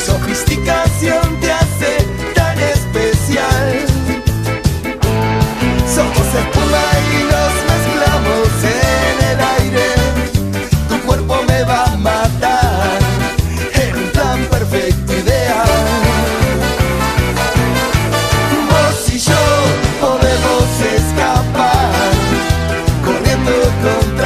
Sofisticación te hace tan especial. Somos espuma y nos mezclamos en el aire. Tu cuerpo me va a matar en un tan perfecto ideal. Vos y yo podemos escapar corriendo con